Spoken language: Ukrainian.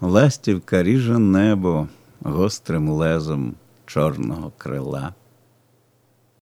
Ластівка ріже небо гострим лезом чорного крила.